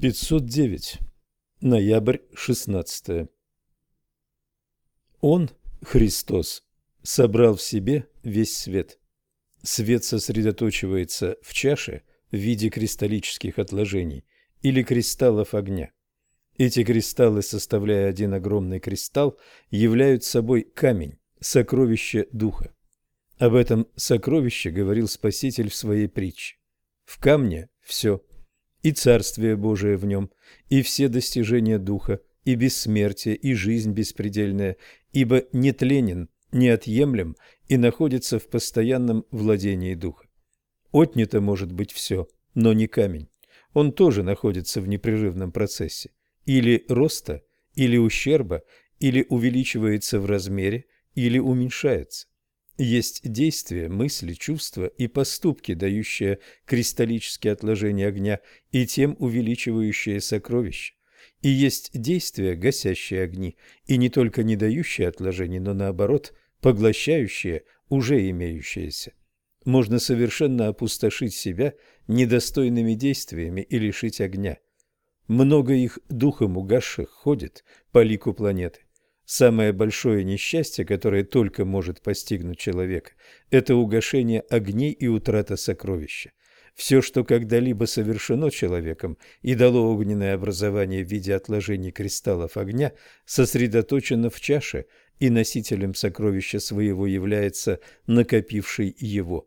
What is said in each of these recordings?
509. Ноябрь 16. Он, Христос, собрал в себе весь свет. Свет сосредоточивается в чаше в виде кристаллических отложений или кристаллов огня. Эти кристаллы, составляя один огромный кристалл, являются собой камень, сокровище духа. Об этом сокровище говорил Спаситель в своей притче. В камне все – и Царствие Божие в нем, и все достижения Духа, и бессмертие, и жизнь беспредельная, ибо нетленен, неотъемлем и находится в постоянном владении Духа. Отнято может быть все, но не камень. Он тоже находится в непрерывном процессе, или роста, или ущерба, или увеличивается в размере, или уменьшается есть действия, мысли, чувства и поступки, дающие кристаллические отложения огня и тем увеличивающие сокровища. И есть действия, гасящие огни, и не только не дающие отложений, но наоборот, поглощающие уже имеющиеся. Можно совершенно опустошить себя недостойными действиями и лишить огня. Много их духом угасших ходит по лику планеты. Самое большое несчастье, которое только может постигнуть человека, это угошение огней и утрата сокровища. Все, что когда-либо совершено человеком и дало огненное образование в виде отложений кристаллов огня, сосредоточено в чаше, и носителем сокровища своего является накопивший его.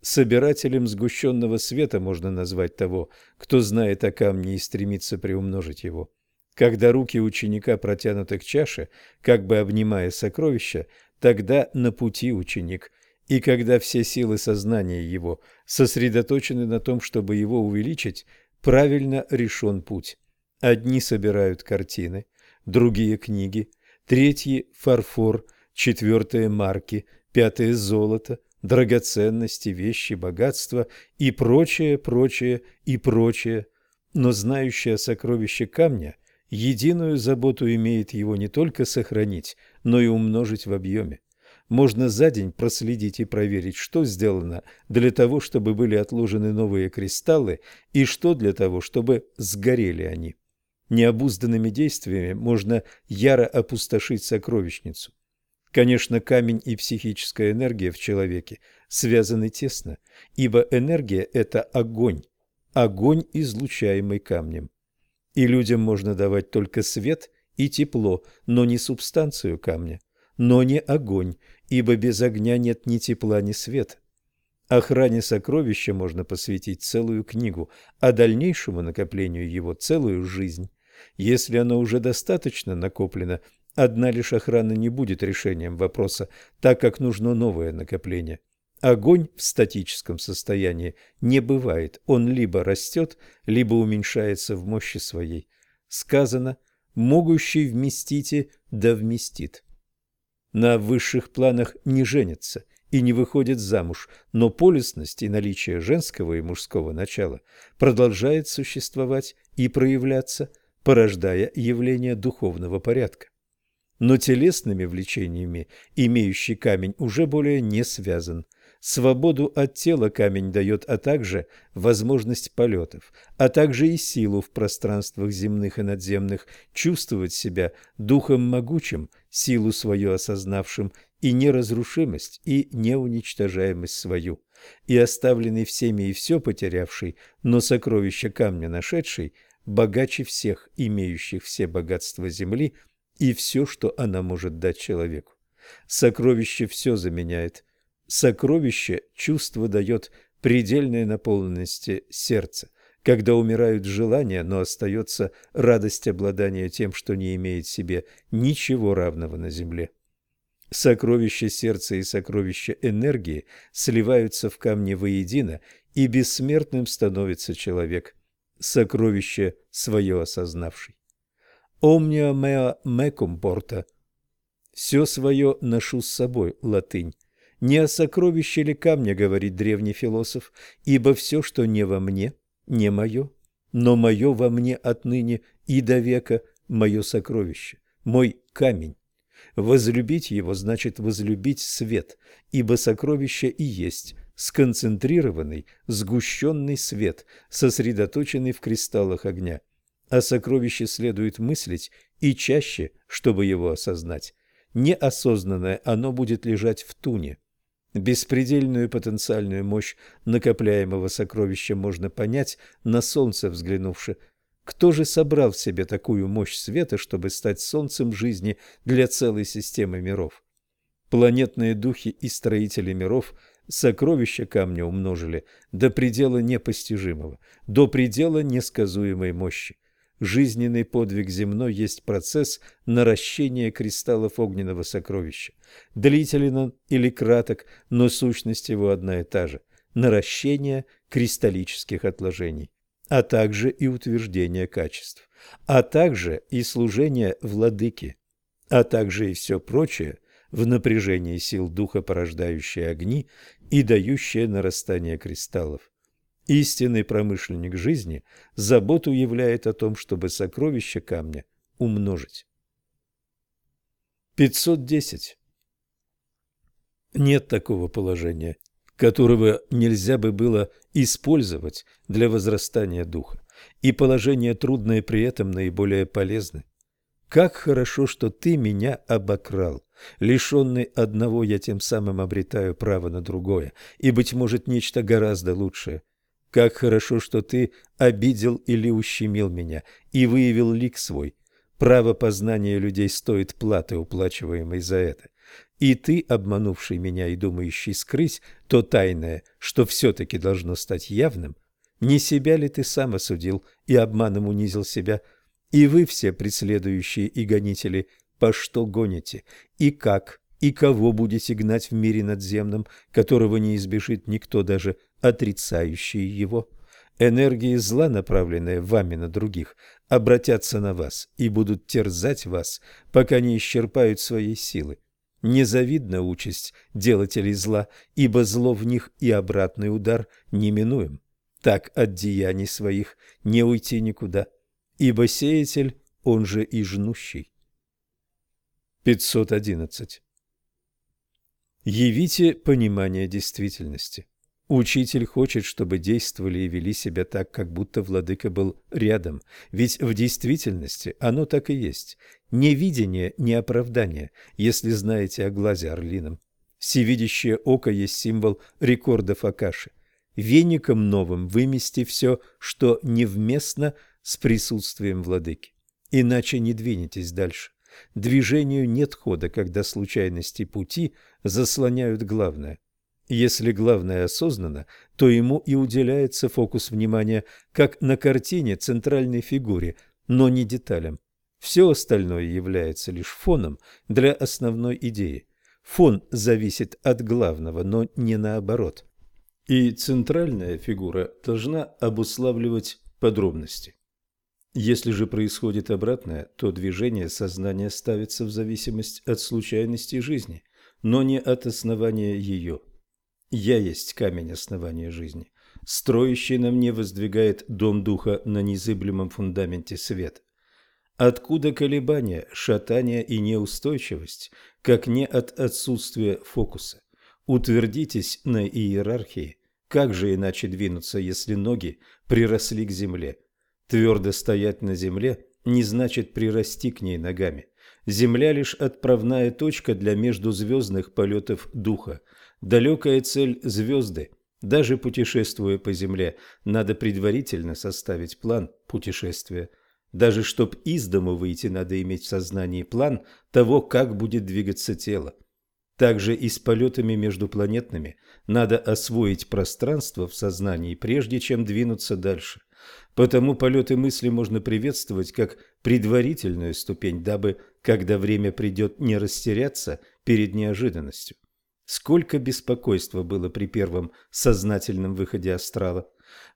Собирателем сгущенного света можно назвать того, кто знает о камне и стремится приумножить его. Когда руки ученика протянуты к чаше, как бы обнимая сокровища, тогда на пути ученик, и когда все силы сознания его сосредоточены на том, чтобы его увеличить, правильно решен путь. Одни собирают картины, другие – книги, третьи – фарфор, четвертые – марки, пятые – золото, драгоценности, вещи, богатства и прочее, прочее и прочее. Но знающее сокровище камня единую заботу имеет его не только сохранить, но и умножить в объеме. Можно за день проследить и проверить, что сделано для того, чтобы были отложены новые кристаллы, и что для того, чтобы сгорели они. Необузданными действиями можно яро опустошить сокровищницу. Конечно, камень и психическая энергия в человеке связаны тесно, ибо энергия – это огонь, огонь, излучаемый камнем. И людям можно давать только свет и тепло, но не субстанцию камня, но не огонь, ибо без огня нет ни тепла, ни света. Охране сокровища можно посвятить целую книгу, а дальнейшему накоплению его целую жизнь. Если оно уже достаточно накоплено, одна лишь охрана не будет решением вопроса, так как нужно новое накопление. Огонь в статическом состоянии не бывает, он либо растет, либо уменьшается в мощи своей. Сказано «могущий вместите, да вместит». На высших планах не женится и не выходит замуж, но полюсность и наличие женского и мужского начала продолжает существовать и проявляться, порождая явление духовного порядка. Но телесными влечениями имеющий камень уже более не связан – Свободу от тела камень дает, а также возможность полетов, а также и силу в пространствах земных и надземных, чувствовать себя духом могучим, силу свою осознавшим, и неразрушимость, и неуничтожаемость свою. И оставленный всеми и все потерявший, но сокровище камня нашедший, богаче всех, имеющих все богатства земли и все, что она может дать человеку. Сокровище все заменяет – Сокровище чувство дает предельной наполненности сердца, когда умирают желания, но остается радость обладания тем, что не имеет себе ничего равного на земле. Сокровища сердца и сокровища энергии сливаются в камне воедино, и бессмертным становится человек, сокровище свое осознавший. «Omnia mea mecum porta» – «все свое ношу с собой» – латынь. Не о сокровище ли камня, говорит древний философ, ибо все, что не во мне, не мое, но мое во мне отныне и до века мое сокровище, мой камень. Возлюбить его значит возлюбить свет, ибо сокровище и есть сконцентрированный, сгущенный свет, сосредоточенный в кристаллах огня. О сокровище следует мыслить и чаще, чтобы его осознать. Неосознанное оно будет лежать в туне. Беспредельную потенциальную мощь накопляемого сокровища можно понять, на солнце взглянувши. Кто же собрал в себе такую мощь света, чтобы стать солнцем жизни для целой системы миров? Планетные духи и строители миров сокровища камня умножили до предела непостижимого, до предела несказуемой мощи. Жизненный подвиг земной есть процесс наращения кристаллов огненного сокровища. Длителен он или краток, но сущность его одна и та же – наращение кристаллических отложений, а также и утверждение качеств, а также и служение владыке, а также и все прочее в напряжении сил духа, порождающие огни и дающие нарастание кристаллов. Истинный промышленник жизни заботу являет о том, чтобы сокровища камня умножить. 510. Нет такого положения, которого нельзя бы было использовать для возрастания духа, и положение трудное при этом наиболее полезны. Как хорошо, что ты меня обокрал. Лишенный одного, я тем самым обретаю право на другое, и, быть может, нечто гораздо лучшее. Как хорошо, что ты обидел или ущемил меня и выявил лик свой. Право познания людей стоит платы, уплачиваемой за это. И ты, обманувший меня и думающий скрыть то тайное, что все-таки должно стать явным, не себя ли ты сам осудил и обманом унизил себя? И вы все преследующие и гонители, по что гоните? И как? И кого будете гнать в мире надземном, которого не избежит никто даже отрицающие его. Энергии зла, направленные вами на других, обратятся на вас и будут терзать вас, пока не исчерпают своей силы. Незавидна участь делателей зла, ибо зло в них и обратный удар неминуем. Так от деяний своих не уйти никуда, ибо сеятель, он же и жнущий. 511. Явите понимание действительности. Учитель хочет, чтобы действовали и вели себя так, как будто владыка был рядом, ведь в действительности оно так и есть. Не видение, не оправдание, если знаете о глазе орлином. Всевидящее око есть символ рекордов Акаши. Веником новым вымести все, что невместно с присутствием владыки. Иначе не двинетесь дальше. Движению нет хода, когда случайности пути заслоняют главное – если главное осознанно, то ему и уделяется фокус внимания, как на картине центральной фигуре, но не деталям. Все остальное является лишь фоном для основной идеи. Фон зависит от главного, но не наоборот. И центральная фигура должна обуславливать подробности. Если же происходит обратное, то движение сознания ставится в зависимость от случайностей жизни, но не от основания ее. Я есть камень основания жизни. Строящий на мне воздвигает дом духа на незыблемом фундаменте света. Откуда колебания, шатания и неустойчивость, как не от отсутствия фокуса? Утвердитесь на иерархии. Как же иначе двинуться, если ноги приросли к земле? Твердо стоять на земле не значит прирасти к ней ногами. Земля лишь отправная точка для междузвездных полетов духа. Далекая цель – звезды. Даже путешествуя по Земле, надо предварительно составить план путешествия. Даже чтоб из дома выйти, надо иметь в сознании план того, как будет двигаться тело. Также и с полетами междупланетными надо освоить пространство в сознании, прежде чем двинуться дальше. Потому полеты мысли можно приветствовать как предварительную ступень, дабы, когда время придет, не растеряться перед неожиданностью. Сколько беспокойства было при первом сознательном выходе астрала.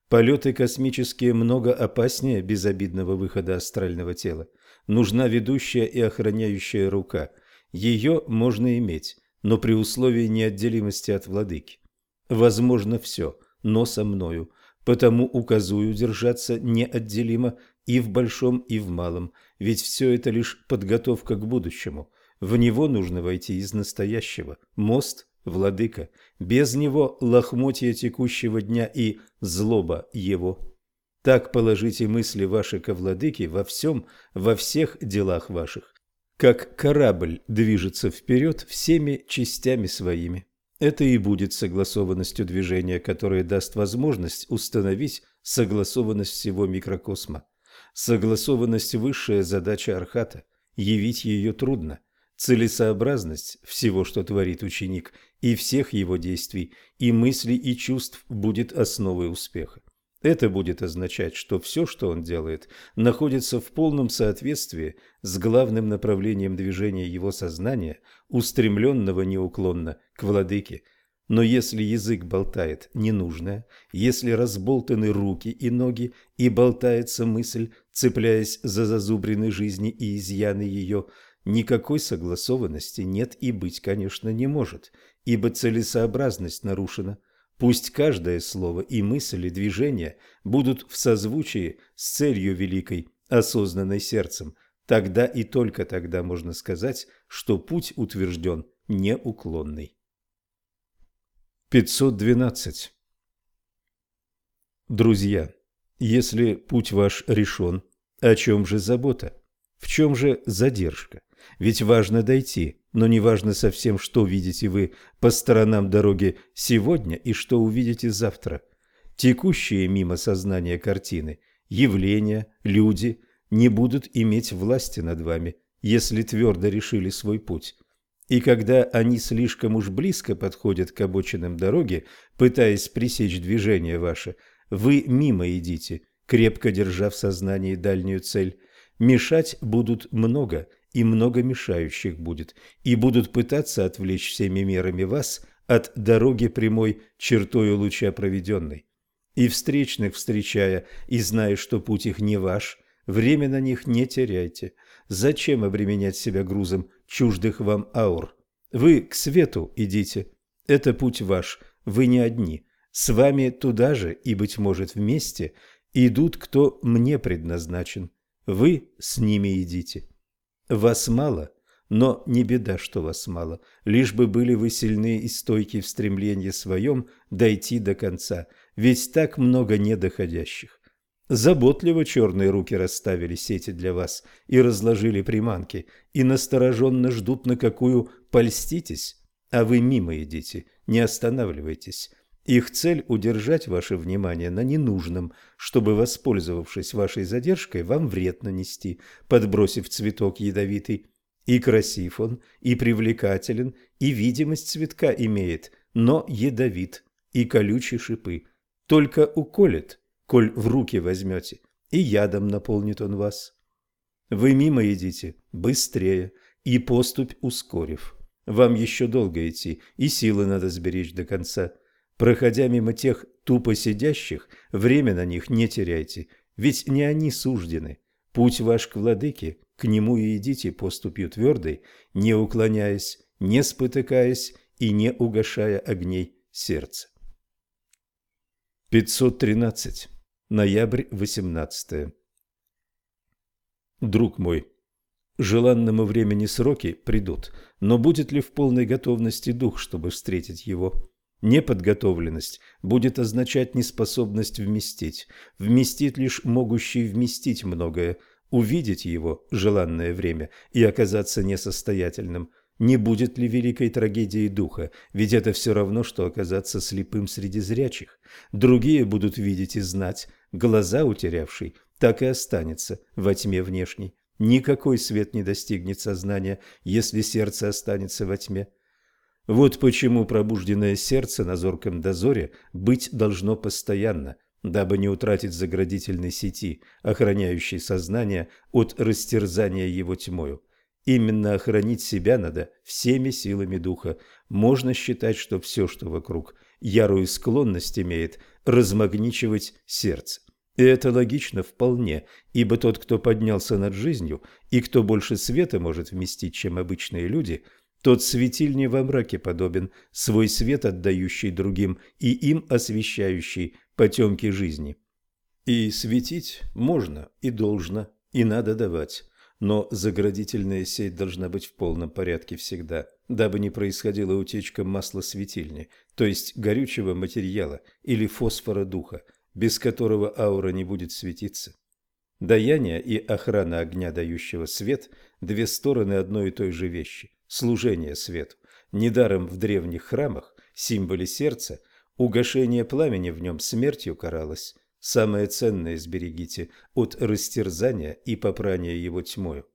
Полеты космические много опаснее безобидного выхода астрального тела. Нужна ведущая и охраняющая рука. Ее можно иметь, но при условии неотделимости от владыки. Возможно все, но со мною. Потому указую держаться неотделимо и в большом, и в малом, ведь все это лишь подготовка к будущему – в него нужно войти из настоящего. Мост – владыка. Без него лохмотья текущего дня и злоба его. Так положите мысли ваши ко владыке во всем, во всех делах ваших, как корабль движется вперед всеми частями своими. Это и будет согласованностью движения, которая даст возможность установить согласованность всего микрокосма. Согласованность – высшая задача Архата, явить ее трудно. Целесообразность всего, что творит ученик, и всех его действий, и мыслей, и чувств будет основой успеха. Это будет означать, что все, что он делает, находится в полном соответствии с главным направлением движения его сознания, устремленного неуклонно к владыке. Но если язык болтает ненужное, если разболтаны руки и ноги, и болтается мысль, цепляясь за зазубрины жизни и изъяны ее, никакой согласованности нет и быть, конечно, не может, ибо целесообразность нарушена – Пусть каждое слово и мысль и движение будут в созвучии с целью великой, осознанной сердцем. Тогда и только тогда можно сказать, что путь утвержден неуклонный. 512. Друзья, если путь ваш решен, о чем же забота? В чем же задержка? Ведь важно дойти, но не важно совсем, что видите вы по сторонам дороги сегодня и что увидите завтра. Текущие мимо сознания картины, явления, люди не будут иметь власти над вами, если твердо решили свой путь. И когда они слишком уж близко подходят к обочинам дороги, пытаясь пресечь движение ваше, вы мимо идите, крепко держа в сознании дальнюю цель. Мешать будут много, и много мешающих будет, и будут пытаться отвлечь всеми мерами вас от дороги прямой чертою луча проведенной. И встречных встречая, и зная, что путь их не ваш, время на них не теряйте. Зачем обременять себя грузом чуждых вам аур? Вы к свету идите, это путь ваш, вы не одни. С вами туда же, и, быть может, вместе, идут, кто мне предназначен. Вы с ними идите. Вас мало, но не беда, что вас мало, лишь бы были вы сильны и стойки в стремлении своем дойти до конца, ведь так много недоходящих. Заботливо черные руки расставили сети для вас и разложили приманки, и настороженно ждут, на какую польститесь, а вы мимо идите, не останавливайтесь. Их цель – удержать ваше внимание на ненужном, чтобы, воспользовавшись вашей задержкой, вам вред нанести, подбросив цветок ядовитый. И красив он, и привлекателен, и видимость цветка имеет, но ядовит, и колючие шипы. Только уколет, коль в руки возьмете, и ядом наполнит он вас. Вы мимо идите, быстрее, и поступь ускорив. Вам еще долго идти, и силы надо сберечь до конца. Проходя мимо тех тупо сидящих, время на них не теряйте, ведь не они суждены. Путь ваш к владыке, к нему и идите поступью твердой, не уклоняясь, не спотыкаясь и не угошая огней сердца. 513. Ноябрь 18. Друг мой, желанному времени сроки придут, но будет ли в полной готовности дух, чтобы встретить его? Неподготовленность будет означать неспособность вместить. Вместит лишь могущий вместить многое. Увидеть его желанное время и оказаться несостоятельным. Не будет ли великой трагедии духа, ведь это все равно, что оказаться слепым среди зрячих. Другие будут видеть и знать, глаза утерявший так и останется во тьме внешней. Никакой свет не достигнет сознания, если сердце останется во тьме. Вот почему пробужденное сердце на зорком дозоре быть должно постоянно, дабы не утратить заградительной сети, охраняющей сознание от растерзания его тьмою. Именно охранить себя надо всеми силами духа. Можно считать, что все, что вокруг, ярую склонность имеет размагничивать сердце. И это логично вполне, ибо тот, кто поднялся над жизнью и кто больше света может вместить, чем обычные люди – тот светиль не во мраке подобен, свой свет отдающий другим и им освещающий потемки жизни. И светить можно, и должно, и надо давать, но заградительная сеть должна быть в полном порядке всегда, дабы не происходила утечка масла светильни, то есть горючего материала или фосфора духа. без которого аура не будет светиться. Даяние и охрана огня, дающего свет – две стороны одной и той же вещи – служение свету. Недаром в древних храмах, символе сердца, угошение пламени в нем смертью каралось. Самое ценное сберегите от растерзания и попрания его тьмою.